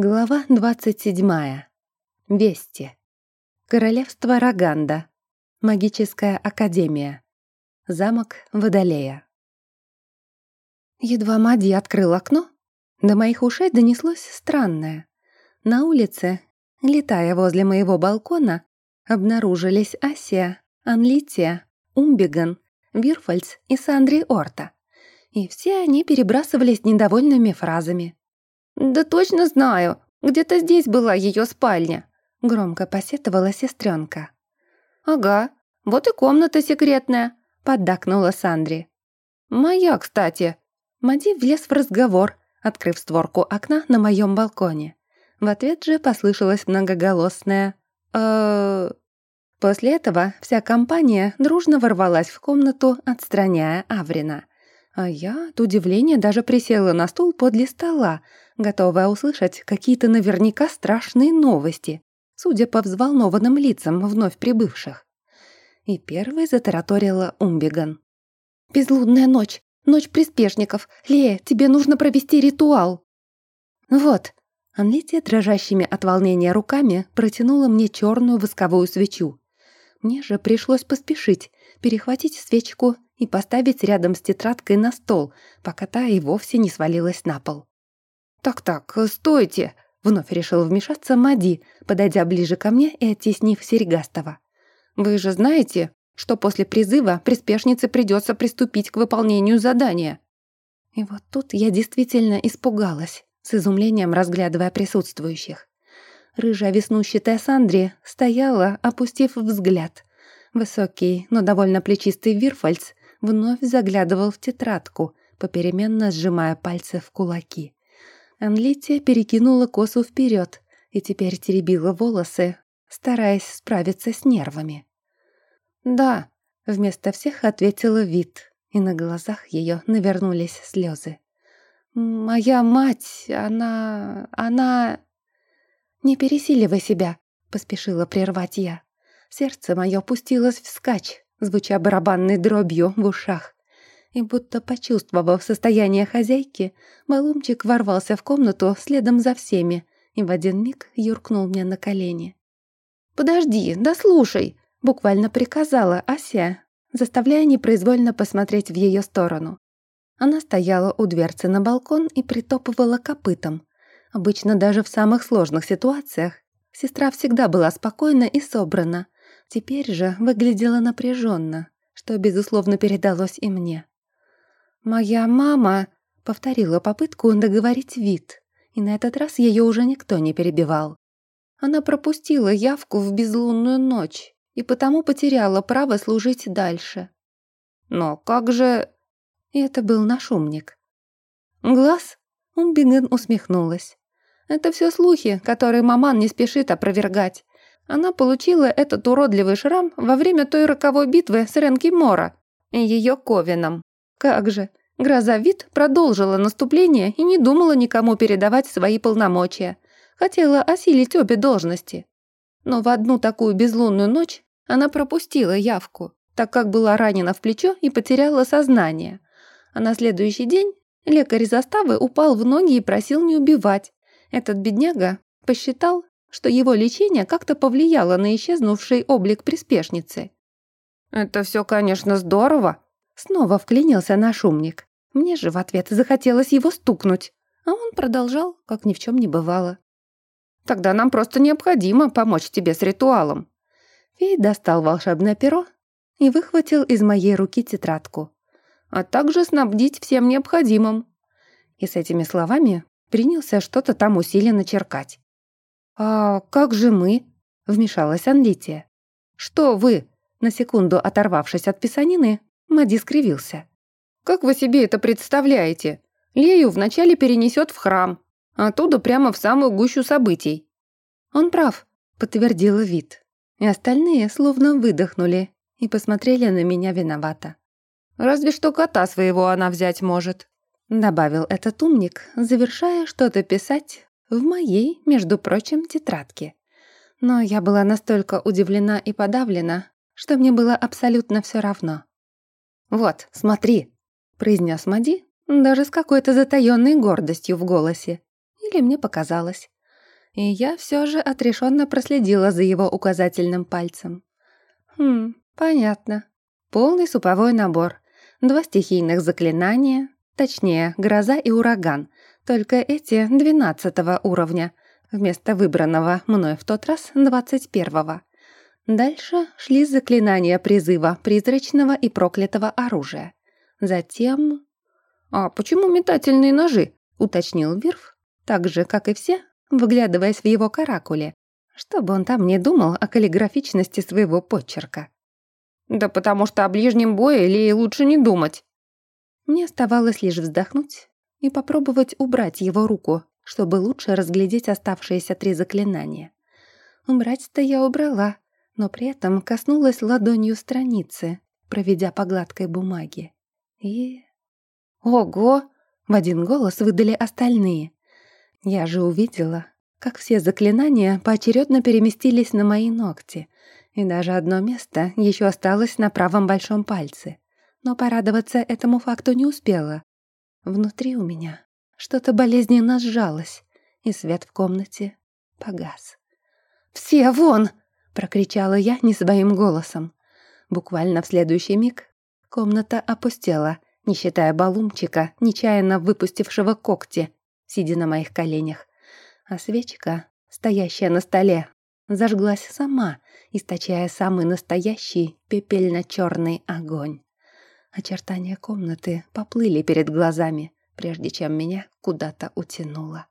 Глава 27. Вести. Королевство Роганда. Магическая академия. Замок Водолея. Едва Мади открыл окно, до моих ушей донеслось странное. На улице, летая возле моего балкона, обнаружились Асия, Анлития, Умбиган, Вирфальц и Сандри Орта. И все они перебрасывались недовольными фразами. «Да точно знаю. Где-то здесь была ее спальня», — громко посетовала сестренка. «Ага, вот и комната секретная», — поддакнула Сандри. «Моя, кстати». Мади влез в разговор, открыв створку окна на моем балконе. В ответ же послышалось многоголосное э После этого вся компания дружно ворвалась в комнату, отстраняя Аврина. А я от удивления даже присела на стул подле стола, готовая услышать какие-то наверняка страшные новости, судя по взволнованным лицам вновь прибывших. И первой затараторила Умбиган. «Безлунная ночь, ночь приспешников. Лея, тебе нужно провести ритуал». «Вот». Анлития дрожащими от волнения руками протянула мне черную восковую свечу. Мне же пришлось поспешить, перехватить свечку и поставить рядом с тетрадкой на стол, пока та и вовсе не свалилась на пол. «Так-так, стойте!» — вновь решил вмешаться Мади, подойдя ближе ко мне и оттеснив Серегастова. «Вы же знаете, что после призыва приспешнице придется приступить к выполнению задания?» И вот тут я действительно испугалась, с изумлением разглядывая присутствующих. Рыжая веснущатая Сандри стояла, опустив взгляд. Высокий, но довольно плечистый Вирфальц вновь заглядывал в тетрадку, попеременно сжимая пальцы в кулаки. Анлития перекинула косу вперед и теперь теребила волосы, стараясь справиться с нервами. «Да», — вместо всех ответила Вит, и на глазах ее навернулись слезы. «Моя мать, она... она...» «Не пересиливай себя», — поспешила прервать я. Сердце мое пустилось вскачь, звуча барабанной дробью в ушах и будто почувствовав состояние хозяйки, Балумчик ворвался в комнату следом за всеми и в один миг юркнул мне на колени. «Подожди, да слушай!» — буквально приказала Ася, заставляя непроизвольно посмотреть в ее сторону. Она стояла у дверцы на балкон и притопывала копытом. Обычно даже в самых сложных ситуациях сестра всегда была спокойна и собрана, теперь же выглядела напряженно, что, безусловно, передалось и мне. «Моя мама...» — повторила попытку договорить вид, и на этот раз ее уже никто не перебивал. Она пропустила явку в безлунную ночь и потому потеряла право служить дальше. «Но как же...» Это был наш умник. «Глаз?» — Умбиген усмехнулась. «Это все слухи, которые маман не спешит опровергать. Она получила этот уродливый шрам во время той роковой битвы с Ренки Мора и ее Ковином. Как же, Грозовид продолжила наступление и не думала никому передавать свои полномочия. Хотела осилить обе должности. Но в одну такую безлунную ночь она пропустила явку, так как была ранена в плечо и потеряла сознание. А на следующий день лекарь заставы упал в ноги и просил не убивать. Этот бедняга посчитал, что его лечение как-то повлияло на исчезнувший облик приспешницы. «Это все, конечно, здорово», Снова вклинился наш умник. Мне же в ответ захотелось его стукнуть, а он продолжал, как ни в чем не бывало. «Тогда нам просто необходимо помочь тебе с ритуалом». Фей достал волшебное перо и выхватил из моей руки тетрадку. «А также снабдить всем необходимым». И с этими словами принялся что-то там усиленно черкать. «А как же мы?» — вмешалась Анлития. «Что вы?» На секунду оторвавшись от писанины, Мади скривился. «Как вы себе это представляете? Лею вначале перенесет в храм, а оттуда прямо в самую гущу событий». «Он прав», — подтвердила вид. И остальные словно выдохнули и посмотрели на меня виновато. «Разве что кота своего она взять может», — добавил этот умник, завершая что-то писать в моей, между прочим, тетрадке. Но я была настолько удивлена и подавлена, что мне было абсолютно все равно. «Вот, смотри», — произнес Мади, даже с какой-то затаённой гордостью в голосе. Или мне показалось. И я все же отрешенно проследила за его указательным пальцем. Хм, понятно. Полный суповой набор. Два стихийных заклинания, точнее, гроза и ураган. Только эти двенадцатого уровня, вместо выбранного мной в тот раз двадцать первого. Дальше шли заклинания призыва призрачного и проклятого оружия. Затем... «А почему метательные ножи?» — уточнил Вирф, так же, как и все, выглядываясь в его каракуле, чтобы он там не думал о каллиграфичности своего почерка. «Да потому что о ближнем бое или лучше не думать». Мне оставалось лишь вздохнуть и попробовать убрать его руку, чтобы лучше разглядеть оставшиеся три заклинания. Убрать-то я убрала, но при этом коснулась ладонью страницы, проведя по гладкой бумаге. И... Ого! В один голос выдали остальные. Я же увидела, как все заклинания поочередно переместились на мои ногти, и даже одно место еще осталось на правом большом пальце. Но порадоваться этому факту не успела. Внутри у меня что-то болезненно сжалось, и свет в комнате погас. «Все вон!» прокричала я не своим голосом. Буквально в следующий миг комната опустела, не считая балумчика, нечаянно выпустившего когти, сидя на моих коленях. А свечка, стоящая на столе, зажглась сама, источая самый настоящий пепельно-черный огонь. Очертания комнаты поплыли перед глазами, прежде чем меня куда-то утянуло.